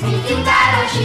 Simțit caro și